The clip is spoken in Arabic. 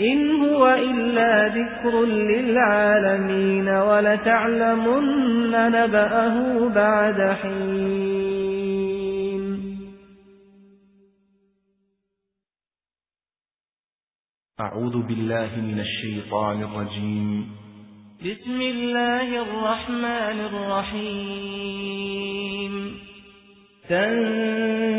إن هو إلا ذكر للعالمين ولتعلمن نبأه بعد حين. أعوذ بالله من الشيطان الرجيم. بسم الله الرحمن الرحيم.